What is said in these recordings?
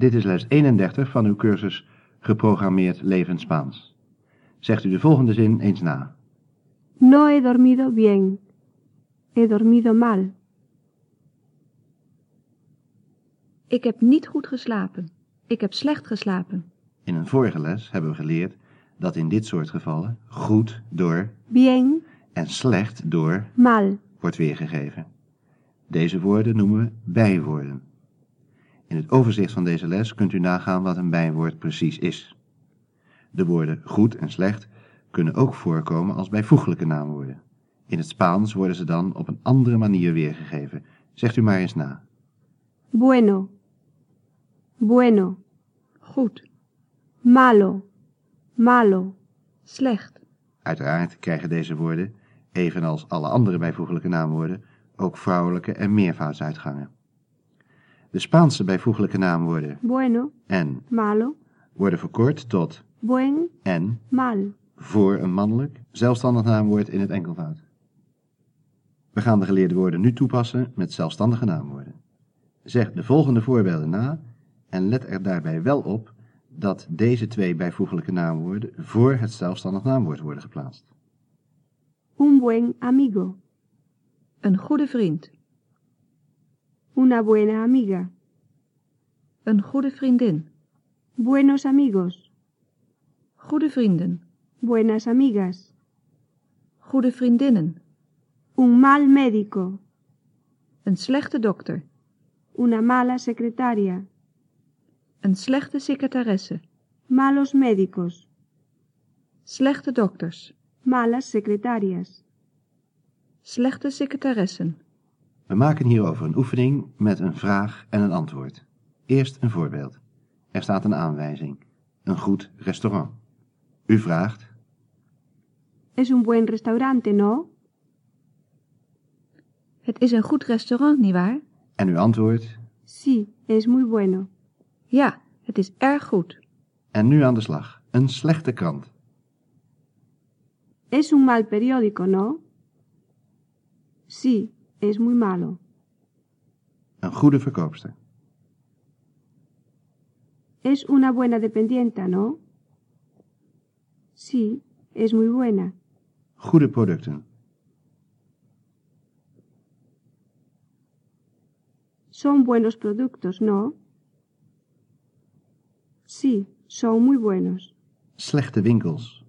Dit is les 31 van uw cursus Geprogrammeerd Levend Spaans. Zegt u de volgende zin eens na. No he dormido bien. He dormido mal. Ik heb niet goed geslapen. Ik heb slecht geslapen. In een vorige les hebben we geleerd dat in dit soort gevallen goed door Bien, en slecht door mal. wordt weergegeven. Deze woorden noemen we bijwoorden. In het overzicht van deze les kunt u nagaan wat een bijwoord precies is. De woorden goed en slecht kunnen ook voorkomen als bijvoeglijke naamwoorden. In het Spaans worden ze dan op een andere manier weergegeven. Zegt u maar eens na. Bueno. Bueno. Goed. Malo. Malo. Slecht. Uiteraard krijgen deze woorden, evenals alle andere bijvoeglijke naamwoorden, ook vrouwelijke en meervoudsuitgangen. De Spaanse bijvoeglijke naamwoorden Bueno. en Malo. worden verkort tot Buen. en Mal. voor een mannelijk zelfstandig naamwoord in het enkelvoud. We gaan de geleerde woorden nu toepassen met zelfstandige naamwoorden. Zeg de volgende voorbeelden na en let er daarbij wel op dat deze twee bijvoeglijke naamwoorden voor het zelfstandig naamwoord worden geplaatst. Un buen amigo. Een goede vriend. Una buena amiga. Een goede vriendin. Buenos amigos. Goede vrienden. Buenas amigas. Goede vriendinnen. Un mal médico. Een slechte dokter. Una mala secretaria. Een slechte secretaresse. Malos médicos. Slechte dokters. Malas secretarias. Slechte secretaressen. We maken hierover een oefening met een vraag en een antwoord. Eerst een voorbeeld. Er staat een aanwijzing. Een goed restaurant. U vraagt, Es un buen restaurante, ¿no? Het is een goed restaurant, nietwaar? en u antwoordt, Sí, es muy bueno. Ja, het is erg goed. en nu aan de slag. Een slechte krant. Es un mal periódico, ¿no? Sí, es muy malo. Een goede verkoopster. Es una buena dependienta, ¿no? Sí, es muy buena. Goede producten. Son buenos productos, ¿no? Sí, son muy buenos. Slechte winkels.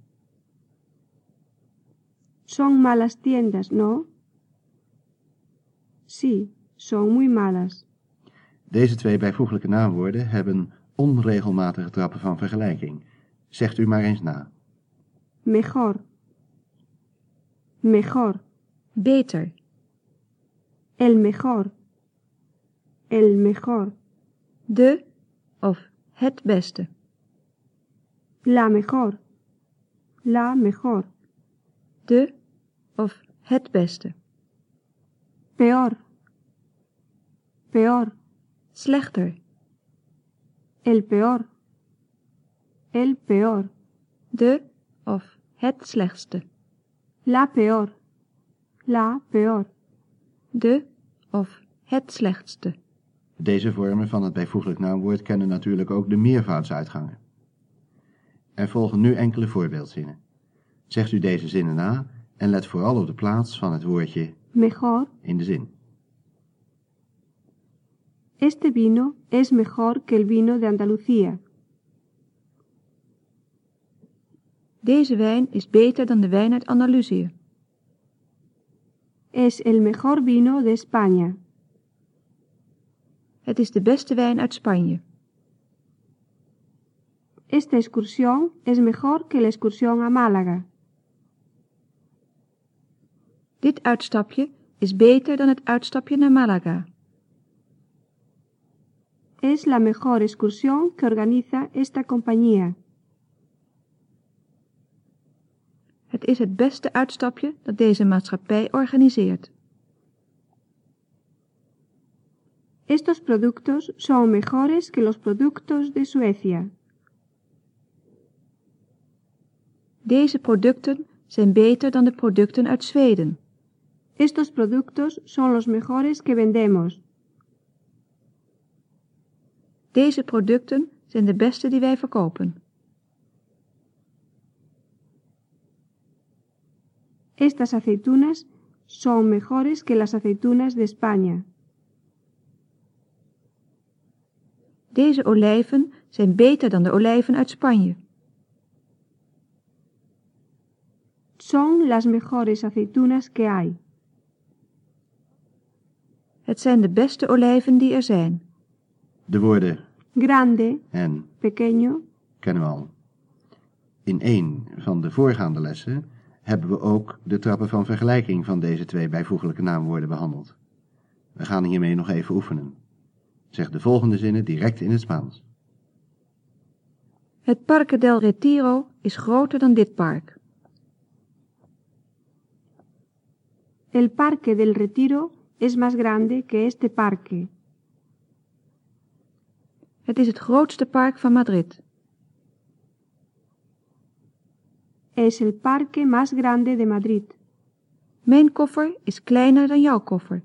Son malas tiendas, ¿no? Sí, son muy malas. Deze twee bijvoeglijke naamwoorden hebben onregelmatige trappen van vergelijking. Zegt u maar eens na. Mejor. Mejor. Beter. El mejor. El mejor. De of het beste. La mejor. La mejor. De of het beste. Peor. Peor. Slechter. El peor. El peor. De of het slechtste. La peor. La peor. De of het slechtste. Deze vormen van het bijvoeglijk naamwoord kennen natuurlijk ook de meervoudsuitgangen. Er volgen nu enkele voorbeeldzinnen. Zegt u deze zinnen na en let vooral op de plaats van het woordje Mejor. in de zin. Este vino es mejor que el vino de Andalucía. Deze wijn is beter dan de wijn uit Andalusië. Es el mejor vino de España. Het is de beste wijn uit Spanje. Esta excursión es mejor que la excursión a Málaga. Dit uitstapje is beter dan het uitstapje naar Malaga. Es la mejor excursión que organiza esta compañía. Het is het beste uitstapje dat deze maatschappij organiseert. Estos productos son mejores que los productos de Suecia. Deze producten zijn beter dan de producten uit Zweden. Estos productos son los mejores que vendemos. Deze producten zijn de beste die wij verkopen. Estas aceitunas son mejores que las aceitunas de España. Deze olijven zijn beter dan de olijven uit Spanje. Son las mejores aceitunas que hay. Het zijn de beste olijven die er zijn. De woorden Grande, en pequeño, kennen we al. In een van de voorgaande lessen hebben we ook de trappen van vergelijking van deze twee bijvoeglijke naamwoorden behandeld. We gaan hiermee nog even oefenen. Zeg de volgende zinnen direct in het Spaans. Het Parque del Retiro is groter dan dit park. el Parque del Retiro es más grande que este parque. Het is het grootste park van Madrid. Es el parque más grande de Madrid. Mijn koffer is kleiner dan jouw koffer.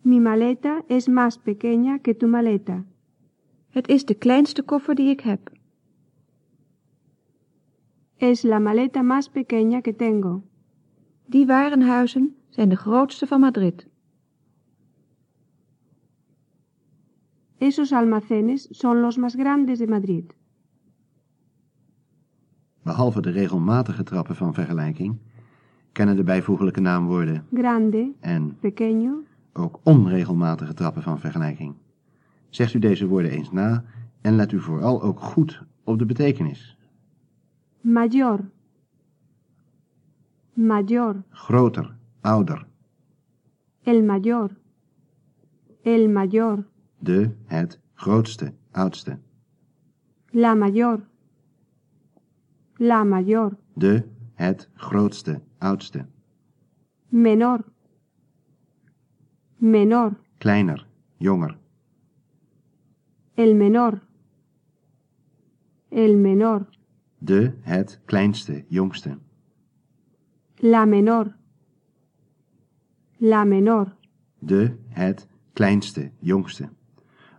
Mi maleta es más pequeña que tu maleta. Het is de kleinste koffer die ik heb. Es la maleta más pequeña que tengo. Die warenhuizen zijn de grootste van Madrid. Esos almacenes son los más grandes de Madrid. Behalve de regelmatige trappen van vergelijking kennen de bijvoeglijke naamwoorden Grande, en pequeño, ook onregelmatige trappen van vergelijking. Zegt u deze woorden eens na en let u vooral ook goed op de betekenis. mayor, mayor, Groter, ouder, el mayor, el mayor, de, het, grootste, oudste. la mayor, la mayor, De, het, grootste, oudste. menor, menor, Kleiner, jonger. el menor, el menor, De, het, kleinste, jongste. La menor, la menor, De, het, kleinste, jongste.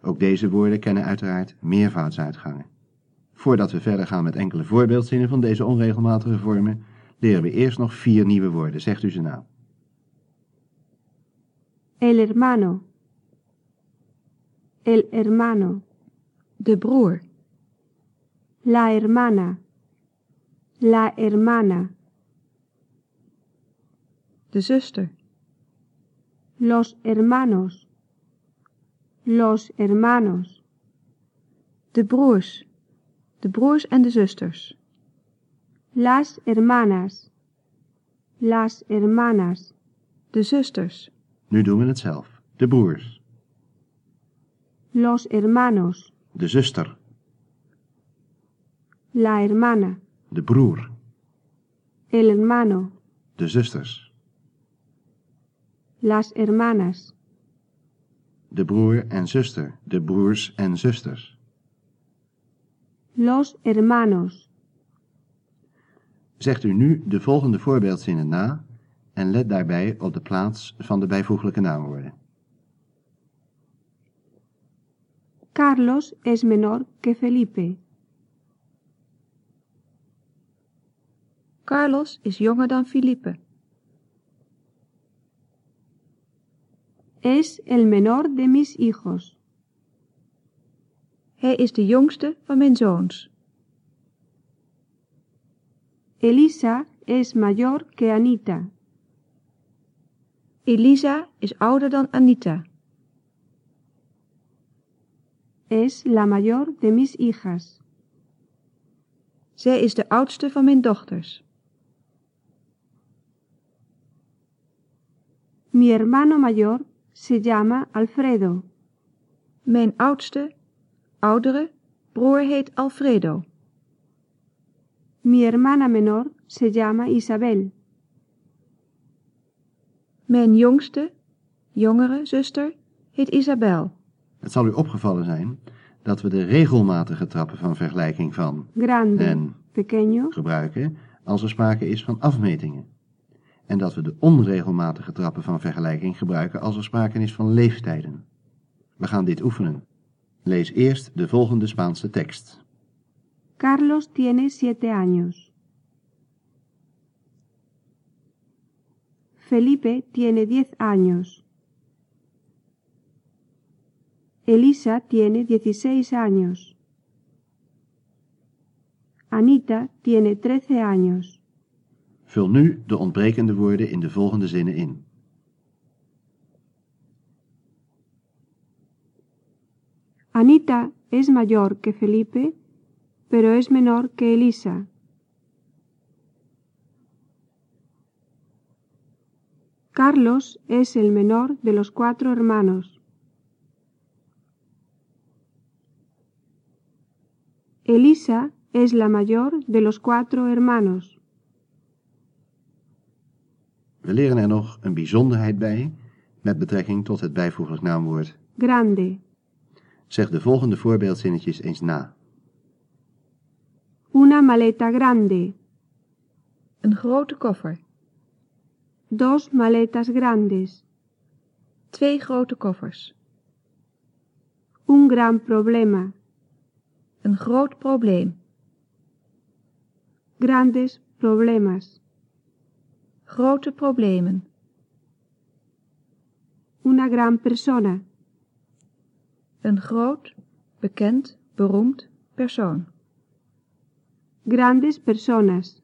Ook deze woorden kennen uiteraard meervoudsuitgangen. Voordat we verder gaan met enkele voorbeeldzinnen van deze onregelmatige vormen, leren we eerst nog vier nieuwe woorden. Zegt u ze nou. el hermano, el hermano, De broer, la hermana, la hermana, de zuster, los hermanos, los hermanos, de broers, de broers en de zusters, las hermanas, las hermanas, de zusters, Nu doen we het zelf. De broers, los hermanos, de zuster, la hermana, de broer, el hermano, de zusters, las hermanas, de broer en zuster, de broers en zusters. los hermanos. Zegt u nu de volgende voorbeeldzinnen na en let daarbij op de plaats van de bijvoeglijke naamwoorden. Carlos es menor que Felipe. Carlos is jonger dan Felipe. Es el menor de mis hijos. Hij is de jongste van mijn zoons. Elisa es mayor que Anita. Elisa is ouder dan Anita. Es la mayor de mis hijas. Zij is de oudste van mijn dochters. Mi hermano mayor se llama Alfredo. Mijn oudste, oudere, broer heet Alfredo. Mi hermana menor se llama Isabel. Mijn jongste, jongere zuster heet Isabel. Het zal u opgevallen zijn dat we de regelmatige trappen van vergelijking van Grande, en pequeño, gebruiken als er sprake is van afmetingen. En dat we de onregelmatige trappen van vergelijking gebruiken als er sprake is van leeftijden. We gaan dit oefenen. Lees eerst de volgende Spaanse tekst. Carlos tiene siete años. Felipe tiene diez años. Elisa tiene dieciséis años. Anita tiene trece años. Vul nu de ontbrekende woorden in de volgende zinnen in. Anita es mayor que Felipe, pero es menor que Elisa. Carlos es el menor de los cuatro hermanos. Elisa es la mayor de los cuatro hermanos. We leren er nog een bijzonderheid bij met betrekking tot het bijvoeglijk naamwoord. Grande. Zeg de volgende voorbeeldzinnetjes eens na. Una maleta grande. Een grote koffer. Dos maletas grandes. Twee grote koffers. Un gran problema. Een groot probleem. Grandes problemas. Grote problemen. Una gran persona. Een groot, bekend, beroemd persoon. Grandes personas.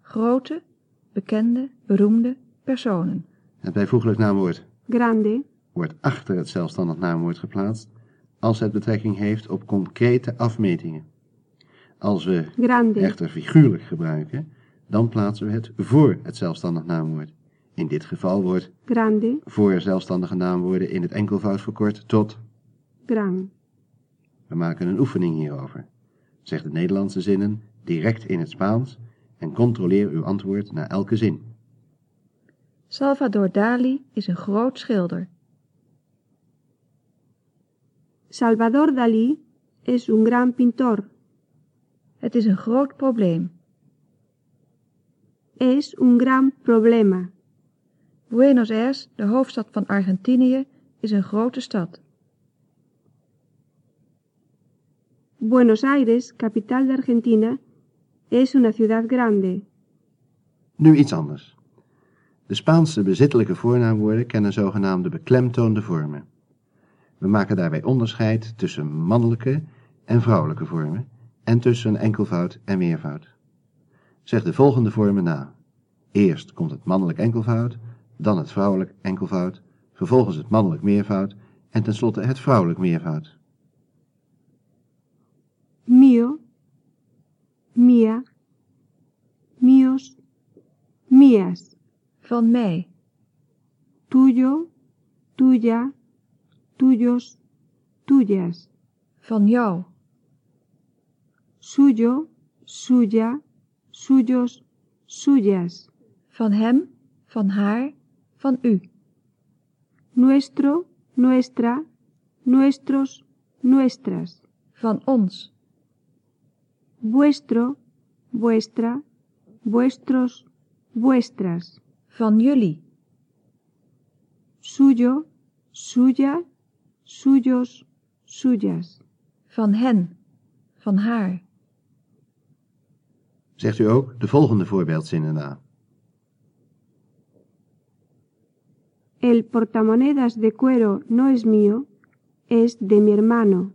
Grote, bekende, beroemde personen. Het bijvoeglijk naamwoord Grande. wordt achter het zelfstandig naamwoord geplaatst als het betrekking heeft op concrete afmetingen. Als we Grande. echter figuurlijk gebruiken, dan plaatsen we het voor het zelfstandig naamwoord. In dit geval wordt Grande. voor zelfstandige naamwoorden in het enkelvoud verkort tot. Gran. We maken een oefening hierover. Zeg de Nederlandse zinnen direct in het Spaans en controleer uw antwoord na elke zin. Salvador Dali is een groot schilder. Salvador Dalí es un gran pintor. Het is een groot probleem. Es un gran problema. Buenos Aires, de hoofdstad van Argentinië, is een grote stad. Buenos Aires, capital de Argentina, es una ciudad grande. Nu iets anders. De Spaanse bezittelijke voornaamwoorden kennen zogenaamde beklemtoonde vormen. We maken daarbij onderscheid tussen mannelijke en vrouwelijke vormen en tussen enkelvoud en meervoud. Zeg de volgende vormen na. Eerst komt het mannelijk enkelvoud, dan het vrouwelijk enkelvoud, vervolgens het mannelijk meervoud en tenslotte het vrouwelijk meervoud. Mío, mía, míos, mías. Van mij, Tuyo, tuya, tuyos, tuyas. van jou, Suyo, suya, suyos, suyas. van hem, van haar, van u, Nuestro, nuestra, nuestros, nuestras. van ons, Vuestro, vuestra, vuestros, vuestras. van jullie, Suyo, suya, suyos, suyas. van hen, van haar. Zegt u ook de volgende voorbeeldzinnen na. El portamonedas de cuero no es mío, es de mi hermano.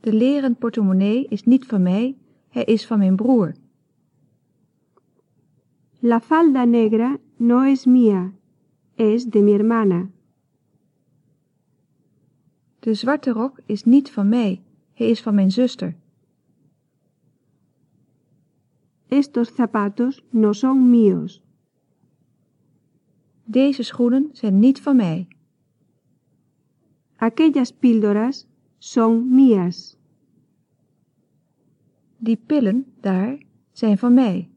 De leren portemonnee is niet van mij, hij is van mijn broer. La falda negra no es mía, es de mi hermana. De zwarte rok is niet van mij, hij is van mijn zuster. Estos zapatos no son míos. Deze schoenen zijn niet van mij. Aquellas píldoras son mías. Die pillen daar zijn van mij.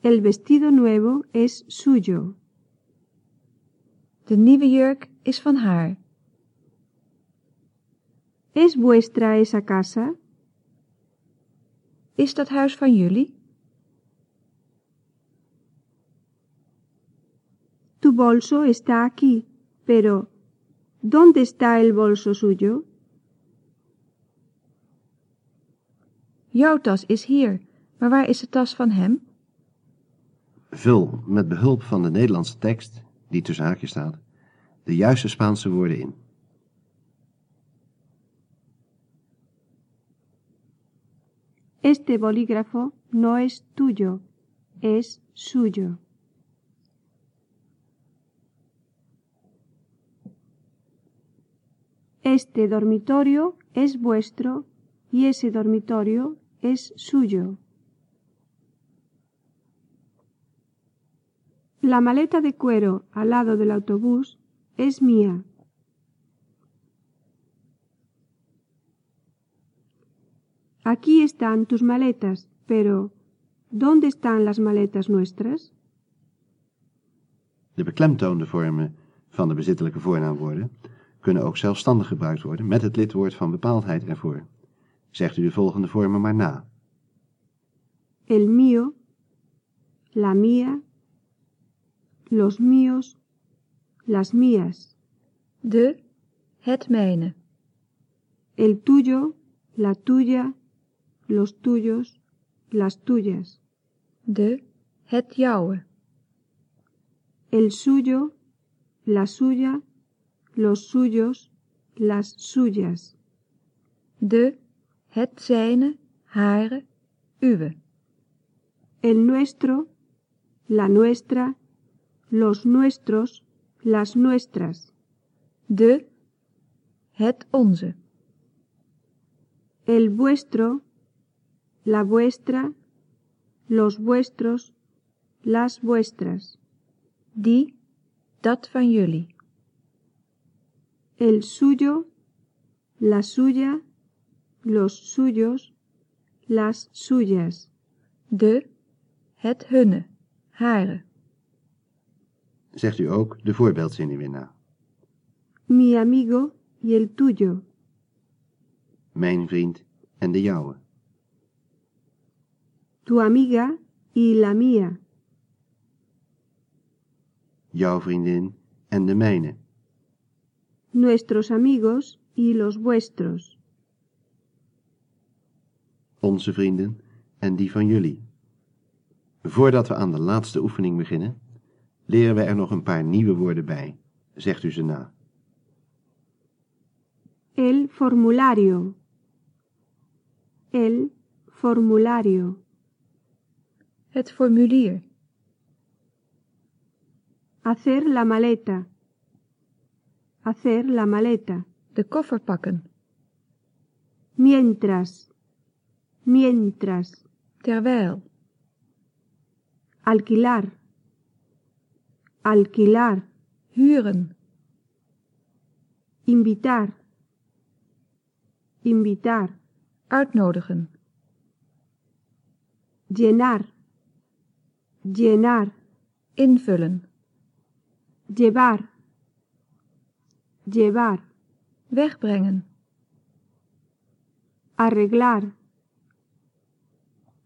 El vestido nuevo es suyo. De nieuwe jurk is van haar. ¿Es vuestra esa casa? Is dat huis van jullie? Tu bolso está aquí, pero ¿dónde está el bolso suyo? Jouw tas is hier, maar waar is de tas van hem? Vul met behulp van de Nederlandse tekst, die tussen haakjes staat, de juiste Spaanse woorden in. Este bolígrafo no es tuyo, es suyo. Este dormitorio es vuestro y ese dormitorio es suyo. La maleta de cuero al lado del autobús es mía. Aquí están tus maletas, pero ¿dónde están las maletas nuestras? De beklemtoonde vormen van de bezittelijke voornaamwoorden kunnen ook zelfstandig gebruikt worden met het lidwoord van bepaaldheid ervoor. Zegt u de volgende vormen maar na. El mío, la mía, los míos, las mías. De, het mijne. El tuyo, la tuya, los tuyos, las tuyas. De, het jouwe. El suyo, la suya, los suyos, las suyas. De, het zijne, hare, uwe. El nuestro, la nuestra, los nuestros, las nuestras. De, het onze. El vuestro, la vuestra, los vuestros, las vuestras. Die, dat van jullie. El suyo, la suya, los suyos, las suyas. De, het hunne, hare. Zegt u ook de voorbeeldzinnen weer na. Mi amigo y el tuyo. Mijn vriend en de jouwe. Tu amiga y la mía. Jouw vriendin en de mijne. Nuestros amigos y los vuestros. Onze vrienden en die van jullie. Voordat we aan de laatste oefening beginnen, leren we er nog een paar nieuwe woorden bij. Zegt u ze na. El formulario. El formulario. Het formulier. Hacer la maleta. Hacer la maleta. De koffer pakken. Mientras. Mientras. Terwijl. Alquilar. Alquilar. Huren. Invitar. Invitar. Uitnodigen. Llenar. Llenar. Invullen. Llevar. Llevar. Wegbrengen. Arreglar.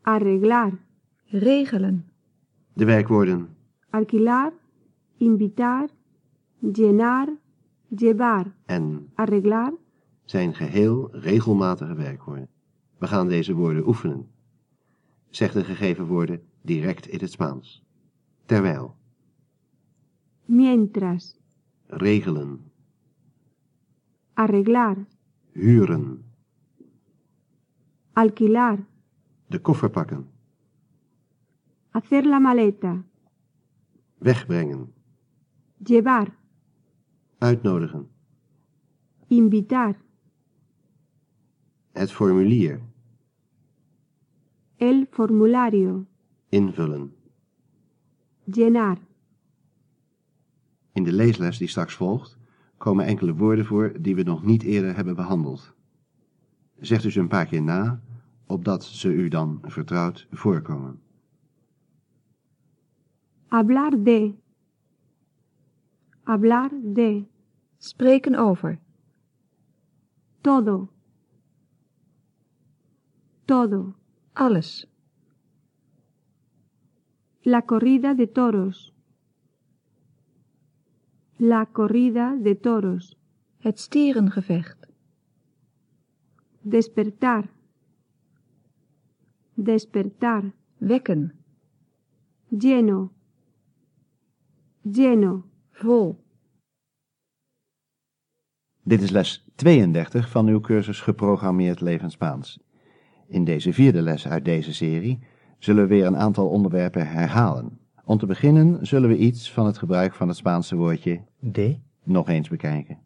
Arreglar. Regelen. De werkwoorden Alquilar. Invitar. Llenar. Llevar. en Arreglar. zijn geheel regelmatige werkwoorden. We gaan deze woorden oefenen. Zeg de gegeven woorden direct in het Spaans. Terwijl, Mientras. regelen, Arreglar. huren, Alquilar. de koffer pakken, Hacer la maleta. wegbrengen, Llevar. uitnodigen, Invitar. het formulier, El formulario. Invullen. Llenar. In de leesles die straks volgt komen enkele woorden voor die we nog niet eerder hebben behandeld. Zegt u ze een paar keer na, opdat ze u dan vertrouwd voorkomen. Hablar de. Hablar de. Spreken over. Todo. Todo. Alles. La corrida de toros. La corrida de toros. Het stierengevecht. Despertar. Despertar. Wekken. Lleno. Lleno. Vol. Dit is les 32 van uw cursus Geprogrammeerd Levend Spaans. In deze vierde les uit deze serie zullen we weer een aantal onderwerpen herhalen. Om te beginnen zullen we iets van het gebruik van het Spaanse woordje de, nog eens bekijken.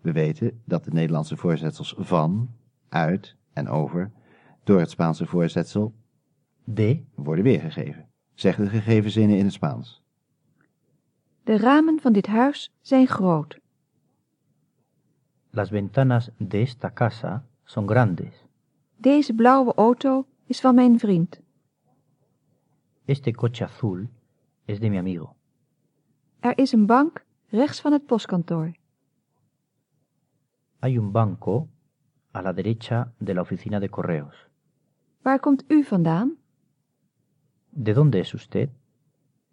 We weten dat de Nederlandse voorzetsels van, uit en over door het Spaanse voorzetsel de, worden weergegeven. Zeg de gegeven zinnen in het Spaans. De ramen van dit huis zijn groot. las ventanas de esta casa son grandes. Deze blauwe auto is van mijn vriend. Este coche azul es de mi amigo. Er is een bank rechts van het postkantoor. Hay un banco a la derecha de la oficina de correos. Waar komt u vandaan? ¿De dónde es usted?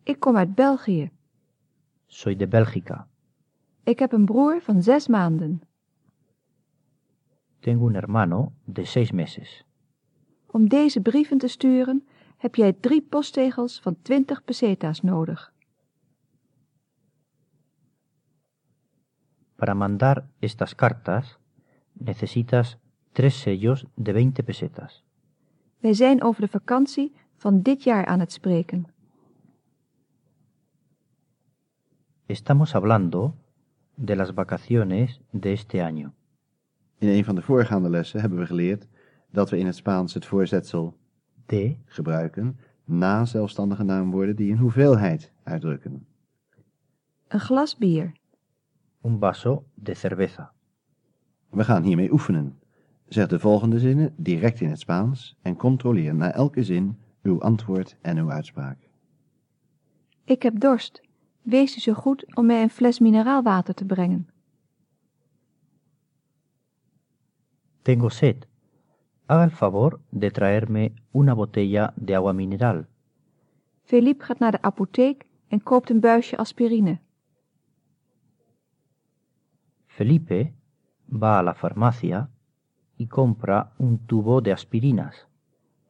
Ik kom uit België. Soy de Bélgica. Ik heb een broer van zes maanden. Tengo un hermano de seis meses. Om deze brieven te sturen heb jij drie postzegels van 20 pesetas nodig. Para mandar estas cartas necesitas tres sellos de 20 pesetas. Wij zijn over de vakantie van dit jaar aan het spreken. Estamos hablando de las vacaciones de este año. In een van de voorgaande lessen hebben we geleerd dat we in het Spaans het voorzetsel Gebruiken na zelfstandige naamwoorden die een hoeveelheid uitdrukken. Een glas bier. un vaso de cerveza. We gaan hiermee oefenen. Zeg de volgende zinnen direct in het Spaans en controleer na elke zin uw antwoord en uw uitspraak. Ik heb dorst. Wees u zo goed om mij een fles mineraalwater te brengen. Tengo sed. Haga el favor de traerme una botella de agua mineral. Philippe gaat naar de apotheek en koopt een buisje aspirine. Felipe va a la farmacia y compra un tubo de aspirinas.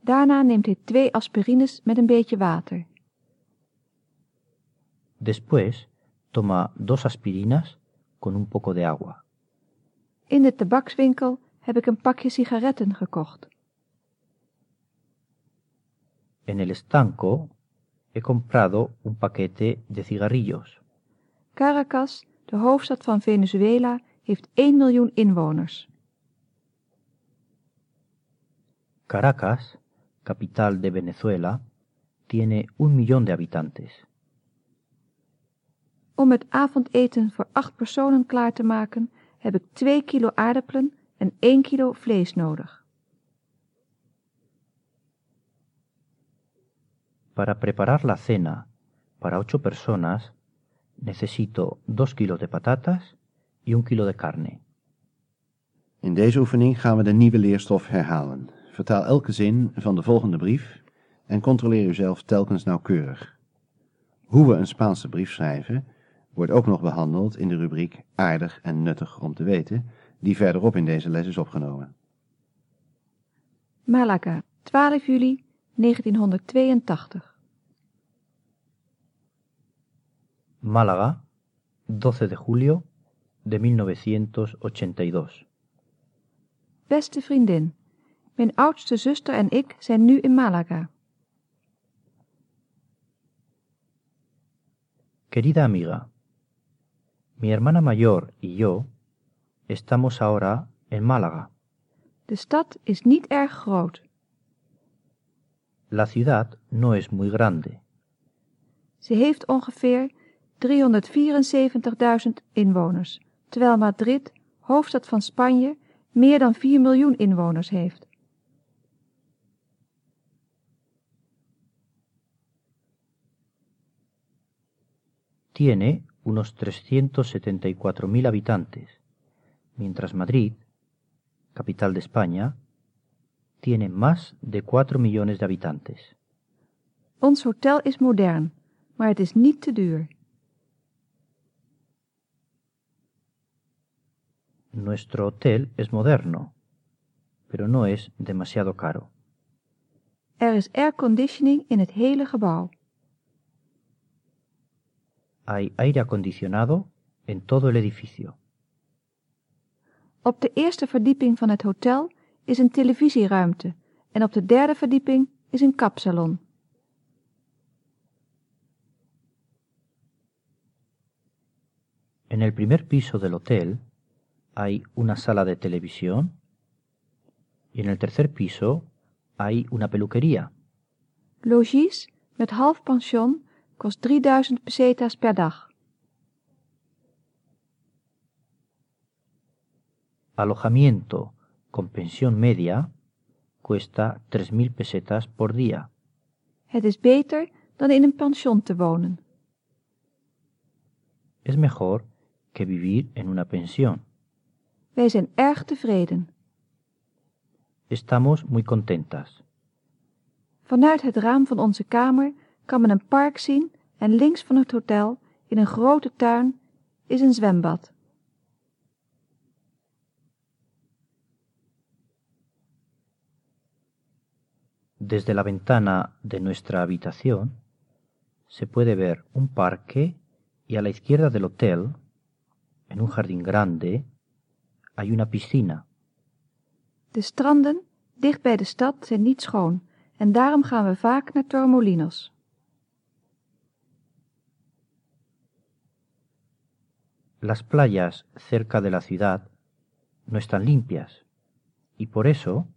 Daarna neemt hij twee aspirines met een beetje water. Después toma dos aspirinas con un poco de agua. In de tabakswinkel heb ik een pakje sigaretten gekocht. En el estanco he comprado un paquete de cigarrillos. Caracas, de hoofdstad van Venezuela, heeft 1 miljoen inwoners. Caracas, capital de Venezuela, tiene un millón de habitantes. Om het avondeten voor acht personen klaar te maken, heb ik 2 kilo aardappelen en 1 kilo vlees nodig. Para preparar la cena para ocho personas, necesito dos kilos de patatas y un kilo de carne. In deze oefening gaan we de nieuwe leerstof herhalen. Vertaal elke zin van de volgende brief en controleer uzelf telkens nauwkeurig. Hoe we een Spaanse brief schrijven wordt ook nog behandeld in de rubriek aardig en nuttig om te weten, die verderop in deze les is opgenomen. Malaga, 12 juli 1982. Málaga, 12 de julio de 1982. Beste vriendin, mijn oudste zuster en ik zijn nu in Malaga. Querida amiga, mi hermana mayor y yo estamos ahora en Málaga. De stad is niet erg groot. La ciudad no es muy grande. Ze heeft ongeveer 374.000 inwoners, terwijl Madrid, hoofdstad van Spanje, meer dan 4 miljoen inwoners heeft. Tiene unos 374.000 habitantes, mientras Madrid, capital de España, tiene más de 4 millones de habitantes. Ons hotel is modern, maar het is niet te duur. Nuestro hotel es moderno, pero no es demasiado caro. Er is airconditioning in het hele gebouw. Hay aire acondicionado en todo el edificio. Op de eerste verdieping van het hotel is een televisieruimte en op de derde verdieping is een kapsalon. En el primer piso del hotel hay una sala de televisión y en el tercer piso hay una peluquería. Logies met half pension kost 3000 pesetas per dag. Alojamiento con pensión media cuesta 3.000 pesetas por día. Het is beter dan in een pension te wonen. Es mejor que vivir en una pensión. Wij zijn erg tevreden. Estamos muy contentas. Vanuit het raam van onze kamer kan men een park zien en links van het hotel, in een grote tuin, is een zwembad. Desde la ventana de nuestra habitación se puede ver un parque y a la izquierda del hotel, en un jardín grande, hay una piscina. De stranden dicht bij de stad zijn niet schoon en daarom gaan we vaak naar Torremolinos. Las playas cerca de la ciudad no están limpias y por eso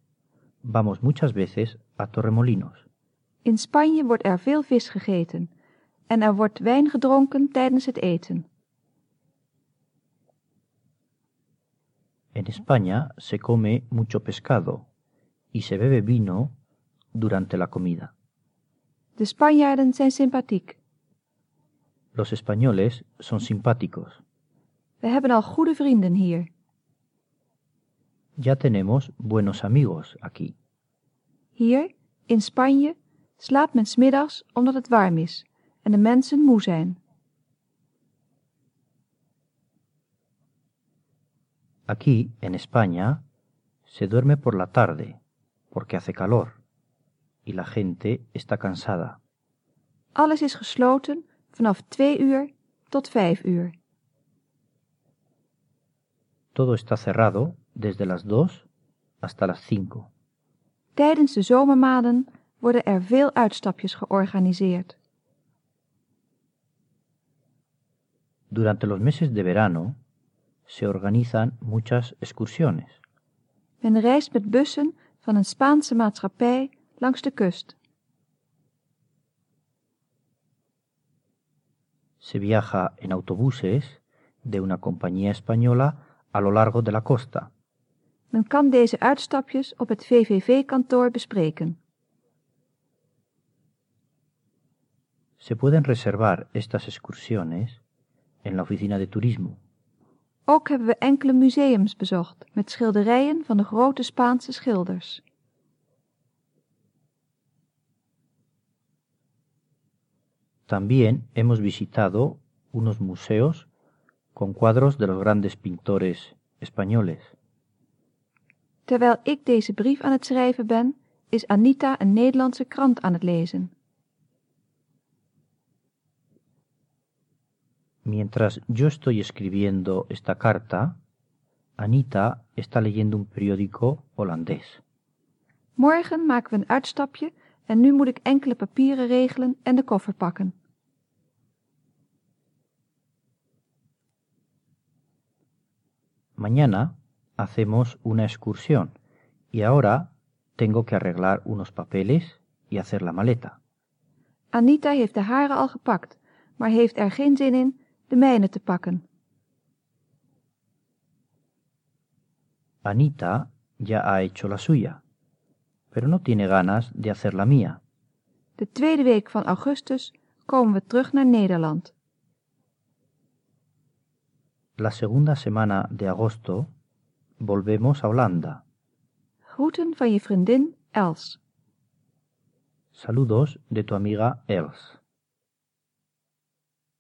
vamos muchas veces a Torremolinos. In Spanje wordt er veel vis gegeten en er wordt wijn gedronken tijdens het eten. En España se come mucho pescado y se bebe vino durante la comida. De Spanjaarden zijn sympathiek. Los españoles son simpáticos. We hebben al goede vrienden hier. Ya tenemos buenos amigos aquí. Hier, in Spanje, slaapt men 's middags omdat het warm is en de mensen moe zijn. Aquí, en España, se duerme por la tarde porque hace calor y la gente está cansada. Alles is gesloten vanaf 2 uur tot 5 uur. Todo está cerrado desde las 2 hasta las 5. Tijdens de zomermaanden worden er veel uitstapjes georganiseerd. Durante los meses de verano se organizan muchas excursiones. Men reist met bussen van een Spaanse maatschappij langs de kust. Se viaja en autobuses de una compañía española a lo largo de la costa. Men kan deze uitstapjes op het VVV-kantoor bespreken. Se pueden reservar estas excursiones en la oficina de turismo. Ook hebben we enkele museums bezocht met schilderijen van de grote Spaanse schilders. También hemos visitado unos museos con cuadros de los grandes pintores españoles. Terwijl ik deze brief aan het schrijven ben, is Anita een Nederlandse krant aan het lezen. Mientras yo estoy escribiendo esta carta, Anita está leyendo un periódico holandés. Morgen maken we een uitstapje en nu moet ik enkele papieren regelen en de koffer pakken. Mañana hacemos una excursión y ahora tengo que arreglar unos papeles y hacer la maleta. Anita heeft de hare al gepakt, maar heeft er geen zin in de mijne te pakken. Anita ya ha hecho la suya, pero no tiene ganas de hacer la mía. De tweede week van augustus komen we terug naar Nederland. La segunda semana de agosto volvemos a Holanda. Groeten van je vriendin Els. Saludos de tu amiga Els.